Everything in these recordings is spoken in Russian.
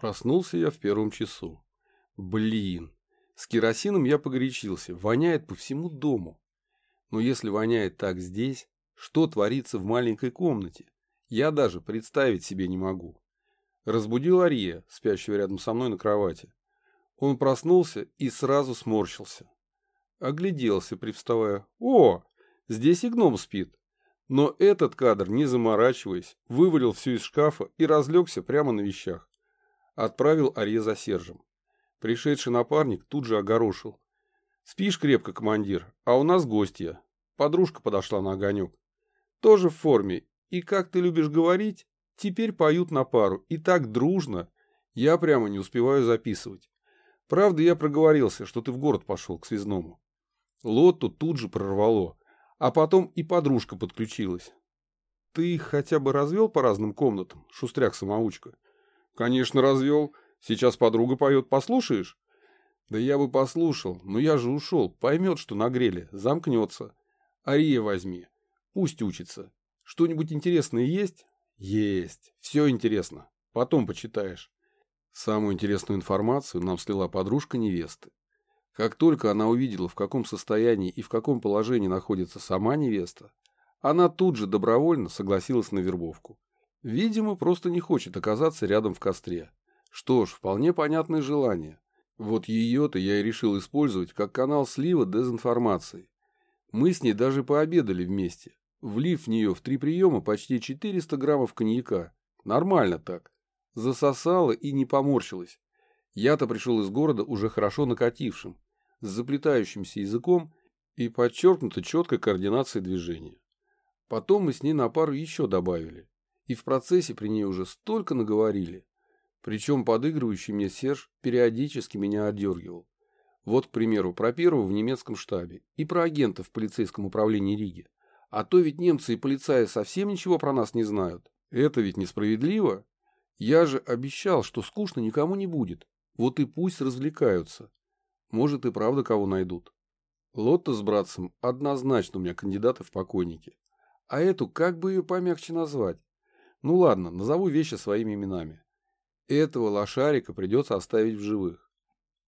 Проснулся я в первом часу. Блин, с керосином я погорячился, воняет по всему дому. Но если воняет так здесь, что творится в маленькой комнате, я даже представить себе не могу. Разбудил Ария, спящего рядом со мной на кровати. Он проснулся и сразу сморщился. Огляделся, привставая. О, здесь и гном спит. Но этот кадр, не заморачиваясь, вывалил все из шкафа и разлегся прямо на вещах отправил Арье за Сержем. Пришедший напарник тут же огорошил. «Спишь крепко, командир, а у нас гостья». Подружка подошла на огонек. «Тоже в форме, и, как ты любишь говорить, теперь поют на пару, и так дружно. Я прямо не успеваю записывать. Правда, я проговорился, что ты в город пошел к связному». Лотту тут же прорвало, а потом и подружка подключилась. «Ты их хотя бы развел по разным комнатам, шустряк-самоучка?» Конечно, развел. Сейчас подруга поет, послушаешь? Да я бы послушал, но я же ушел. Поймет, что нагрели, замкнется. Ария возьми. Пусть учится. Что-нибудь интересное есть? Есть. Все интересно. Потом почитаешь. Самую интересную информацию нам слила подружка невесты. Как только она увидела, в каком состоянии и в каком положении находится сама невеста, она тут же добровольно согласилась на вербовку. Видимо, просто не хочет оказаться рядом в костре. Что ж, вполне понятное желание. Вот ее-то я и решил использовать как канал слива дезинформации. Мы с ней даже пообедали вместе, влив в нее в три приема почти 400 граммов коньяка. Нормально так. Засосала и не поморщилась. Я-то пришел из города уже хорошо накатившим, с заплетающимся языком и подчеркнуто четкой координацией движения. Потом мы с ней на пару еще добавили. И в процессе при ней уже столько наговорили. Причем подыгрывающий мне Серж периодически меня отдергивал. Вот, к примеру, про первого в немецком штабе и про агента в полицейском управлении Риги. А то ведь немцы и полицаи совсем ничего про нас не знают. Это ведь несправедливо. Я же обещал, что скучно никому не будет. Вот и пусть развлекаются. Может и правда кого найдут. Лотта с братцем однозначно у меня кандидаты в покойники. А эту как бы ее помягче назвать? Ну ладно, назову вещи своими именами. Этого лошарика придется оставить в живых.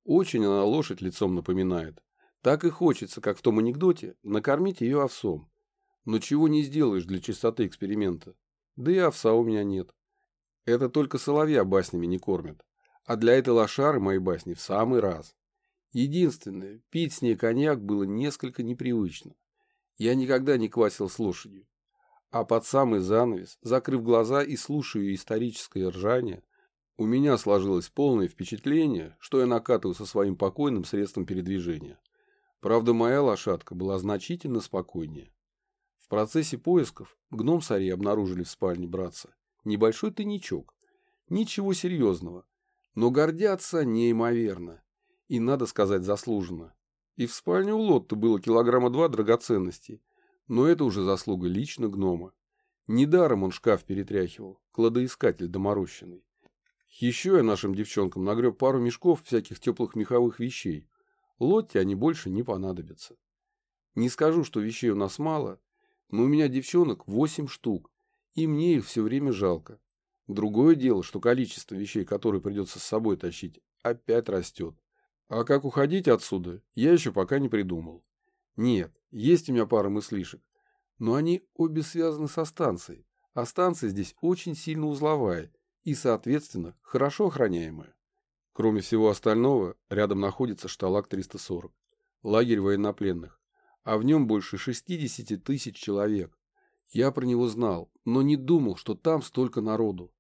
Очень она лошадь лицом напоминает. Так и хочется, как в том анекдоте, накормить ее овсом. Но чего не сделаешь для чистоты эксперимента. Да и овса у меня нет. Это только соловья баснями не кормят. А для этой лошары мои басни в самый раз. Единственное, пить с ней коньяк было несколько непривычно. Я никогда не квасил с лошадью. А под самый занавес, закрыв глаза и слушая историческое ржание, у меня сложилось полное впечатление, что я накатываю со своим покойным средством передвижения. Правда, моя лошадка была значительно спокойнее. В процессе поисков гном с Ари обнаружили в спальне братца небольшой тайничок. Ничего серьезного, но гордятся неимоверно. И, надо сказать, заслуженно. И в спальне у Лотта было килограмма два драгоценностей, но это уже заслуга лично гнома. Недаром он шкаф перетряхивал, кладоискатель доморощенный. Еще я нашим девчонкам нагреб пару мешков всяких теплых меховых вещей. Лотте они больше не понадобятся. Не скажу, что вещей у нас мало, но у меня девчонок восемь штук, и мне их все время жалко. Другое дело, что количество вещей, которые придется с собой тащить, опять растет. А как уходить отсюда, я еще пока не придумал. Нет, есть у меня пара мыслишек, но они обе связаны со станцией, а станция здесь очень сильно узловая и, соответственно, хорошо охраняемая. Кроме всего остального, рядом находится шталак 340, лагерь военнопленных, а в нем больше 60 тысяч человек. Я про него знал, но не думал, что там столько народу.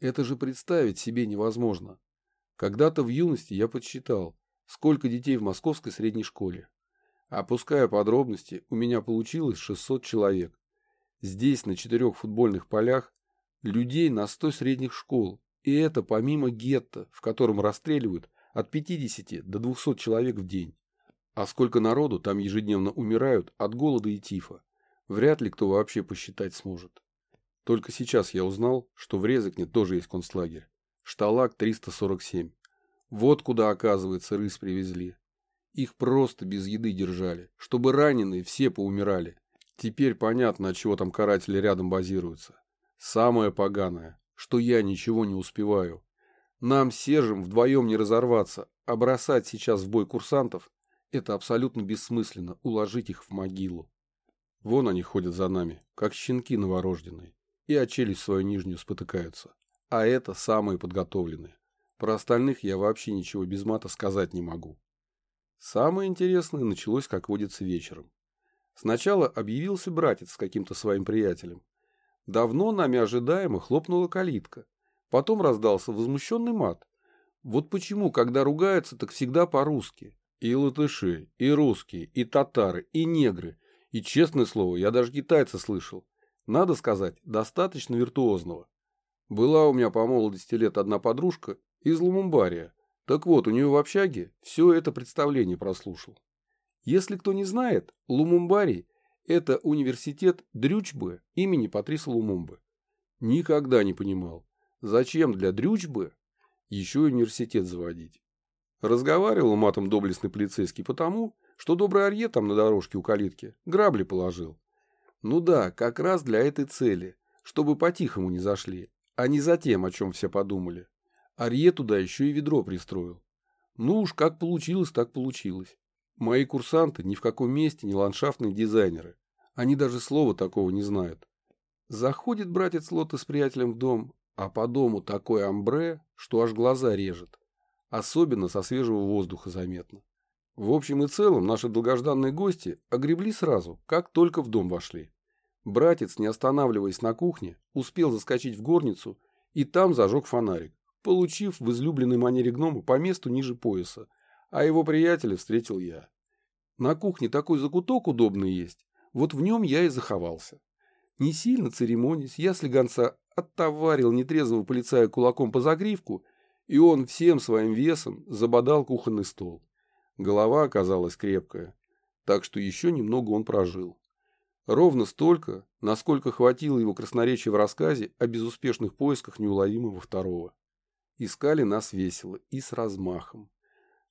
Это же представить себе невозможно. Когда-то в юности я подсчитал, сколько детей в московской средней школе. Опуская подробности, у меня получилось 600 человек. Здесь, на четырех футбольных полях, людей на 100 средних школ. И это помимо гетто, в котором расстреливают от 50 до 200 человек в день. А сколько народу там ежедневно умирают от голода и тифа, вряд ли кто вообще посчитать сможет. Только сейчас я узнал, что в Резекне тоже есть концлагерь. Шталак 347. Вот куда, оказывается, рыс привезли. Их просто без еды держали, чтобы раненые все поумирали. Теперь понятно, от чего там каратели рядом базируются. Самое поганое, что я ничего не успеваю. Нам Сержем вдвоем не разорваться, а бросать сейчас в бой курсантов – это абсолютно бессмысленно, уложить их в могилу. Вон они ходят за нами, как щенки новорожденные, и о челюсть свою нижнюю спотыкаются. А это самые подготовленные. Про остальных я вообще ничего без мата сказать не могу. Самое интересное началось, как водится, вечером. Сначала объявился братец с каким-то своим приятелем. Давно нами ожидаемо хлопнула калитка. Потом раздался возмущенный мат. Вот почему, когда ругаются, так всегда по-русски. И латыши, и русские, и татары, и негры. И, честное слово, я даже китайца слышал. Надо сказать, достаточно виртуозного. Была у меня по молодости лет одна подружка из Лумумбария. Так вот, у нее в общаге все это представление прослушал. Если кто не знает, Лумумбарий – это университет Дрючбы имени Патриса Лумумбы. Никогда не понимал, зачем для Дрючбы еще университет заводить. Разговаривал матом доблестный полицейский потому, что добрый Арье там на дорожке у калитки грабли положил. Ну да, как раз для этой цели, чтобы по-тихому не зашли, а не за тем, о чем все подумали. Арье туда еще и ведро пристроил. Ну уж как получилось, так получилось. Мои курсанты ни в каком месте не ландшафтные дизайнеры. Они даже слова такого не знают. Заходит братец Лотта с приятелем в дом, а по дому такой амбре, что аж глаза режет. Особенно со свежего воздуха заметно. В общем и целом, наши долгожданные гости огребли сразу, как только в дом вошли. Братец, не останавливаясь на кухне, успел заскочить в горницу и там зажег фонарик, получив в излюбленной манере гнома по месту ниже пояса, а его приятеля встретил я. На кухне такой закуток удобный есть, вот в нем я и заховался. Не сильно церемонясь, я слегонца оттоварил нетрезвого полицая кулаком по загривку, и он всем своим весом забодал кухонный стол. Голова оказалась крепкая, так что еще немного он прожил. Ровно столько, насколько хватило его красноречия в рассказе о безуспешных поисках неуловимого второго. Искали нас весело и с размахом.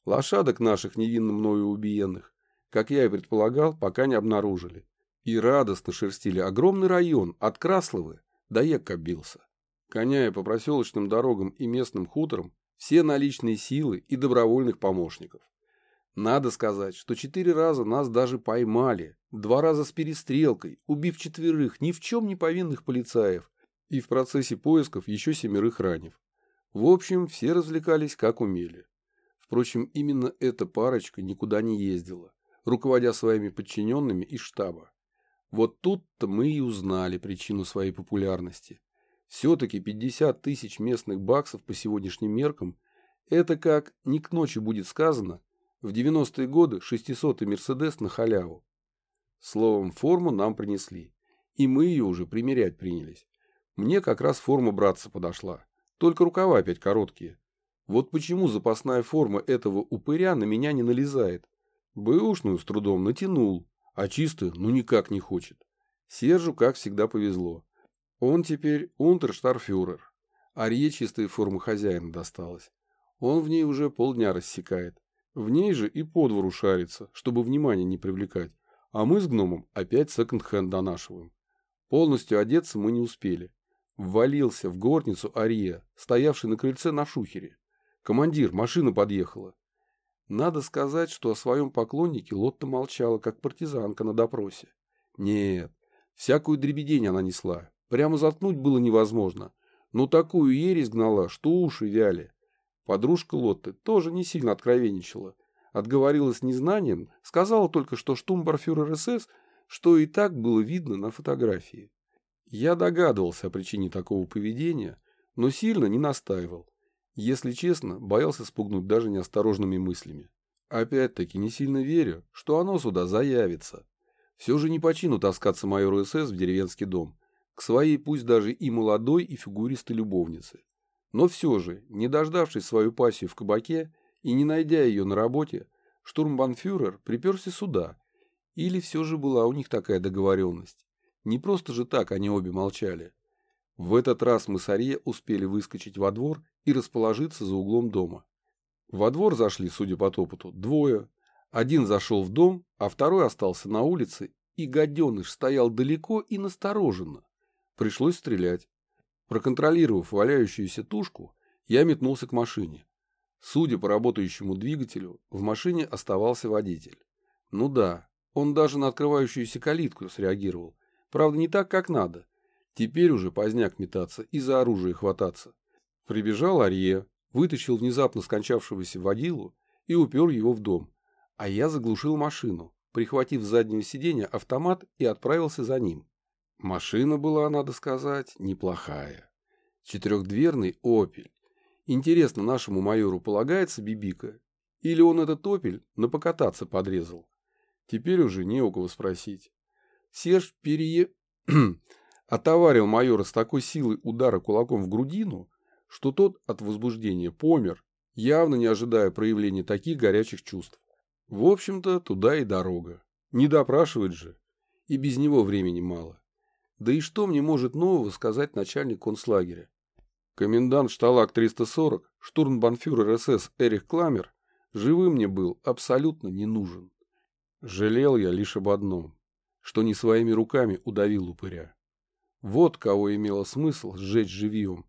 Лошадок наших невинно мною убиенных, как я и предполагал, пока не обнаружили. И радостно шерстили огромный район от Красловы до Еккобилса. Коняя по проселочным дорогам и местным хуторам все наличные силы и добровольных помощников. Надо сказать, что четыре раза нас даже поймали, два раза с перестрелкой, убив четверых ни в чем не повинных полицаев и в процессе поисков еще семерых ранев. В общем, все развлекались как умели. Впрочем, именно эта парочка никуда не ездила, руководя своими подчиненными из штаба. Вот тут-то мы и узнали причину своей популярности. Все-таки 50 тысяч местных баксов по сегодняшним меркам – это как, не к ночи будет сказано, в 90-е годы 600-й Мерседес на халяву. Словом, форму нам принесли, и мы ее уже примерять принялись. Мне как раз форма братца подошла, только рукава опять короткие. Вот почему запасная форма этого упыря на меня не налезает. Бэушную с трудом натянул, а чистую ну никак не хочет. Сержу, как всегда, повезло. Он теперь унтерштарфюрер, а чистая форма хозяина досталась. Он в ней уже полдня рассекает. В ней же и по шарится, чтобы внимание не привлекать. А мы с гномом опять секонд-хенд донашиваем. Полностью одеться мы не успели. Ввалился в горницу Ария, стоявший на крыльце на шухере. «Командир, машина подъехала». Надо сказать, что о своем поклоннике Лотта молчала, как партизанка на допросе. Нет, всякую дребедень она несла. Прямо заткнуть было невозможно. Но такую ересь гнала, что уши вяли. Подружка Лотты тоже не сильно откровенничала. Отговорилась незнанием, сказала только, что штумбарфюрер СС, что и так было видно на фотографии. Я догадывался о причине такого поведения, но сильно не настаивал. Если честно, боялся спугнуть даже неосторожными мыслями. Опять-таки не сильно верю, что оно сюда заявится. Все же не почину таскаться майору СС в деревенский дом, к своей пусть даже и молодой и фигуристой любовнице. Но все же, не дождавшись свою пассию в кабаке и не найдя ее на работе, штурмбанфюрер приперся сюда. Или все же была у них такая договоренность. Не просто же так они обе молчали. В этот раз мы с Арье успели выскочить во двор и расположиться за углом дома. Во двор зашли, судя по топоту, двое. Один зашел в дом, а второй остался на улице, и гаденыш стоял далеко и настороженно. Пришлось стрелять. Проконтролировав валяющуюся тушку, Я метнулся к машине. Судя по работающему двигателю, в машине оставался водитель. Ну да, он даже на открывающуюся калитку среагировал. Правда, не так, как надо. Теперь уже поздняк метаться и за оружие хвататься. Прибежал Арье, вытащил внезапно скончавшегося водилу и упер его в дом. А я заглушил машину, прихватив с заднего сиденья автомат и отправился за ним. Машина была, надо сказать, неплохая. Четырехдверный «Опель». Интересно, нашему майору полагается бибика? Или он этот «Опель» на покататься подрезал? Теперь уже не у кого спросить. Серж перее... отоварил майора с такой силой удара кулаком в грудину, что тот от возбуждения помер, явно не ожидая проявления таких горячих чувств. В общем-то, туда и дорога. Не допрашивать же. И без него времени мало. Да и что мне может нового сказать начальник концлагеря? Комендант шталак 340, штурмбанфюрер СС Эрих Кламер, живым мне был абсолютно не нужен. Жалел я лишь об одном, что не своими руками удавил упыря. Вот кого имело смысл сжечь живьем.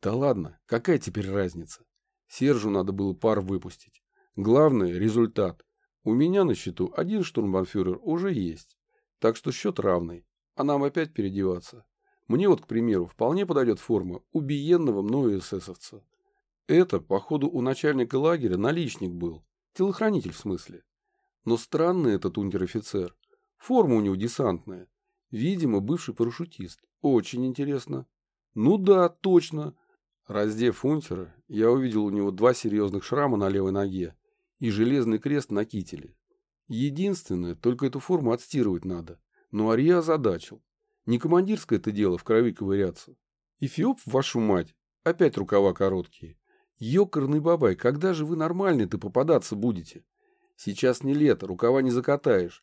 Да ладно, какая теперь разница? Сержу надо было пар выпустить. Главное – результат. У меня на счету один штурмбанфюрер уже есть. Так что счет равный. А нам опять переодеваться. Мне вот, к примеру, вполне подойдет форма убиенного мною эсэсовца. Это, походу, у начальника лагеря наличник был. Телохранитель в смысле. Но странный этот унтер-офицер. Форма у него десантная. Видимо, бывший парашютист. Очень интересно. Ну да, точно. Раздев унтера, я увидел у него два серьезных шрама на левой ноге и железный крест на кителе. Единственное, только эту форму отстирывать надо. Но Ария озадачил. Не командирское это дело в крови ковыряться. Эфиоп, вашу мать, опять рукава короткие. Ёкарный бабай, когда же вы нормальный-то попадаться будете? Сейчас не лето, рукава не закатаешь.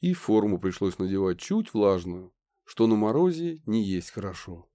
И форму пришлось надевать чуть влажную, что на морозе не есть хорошо.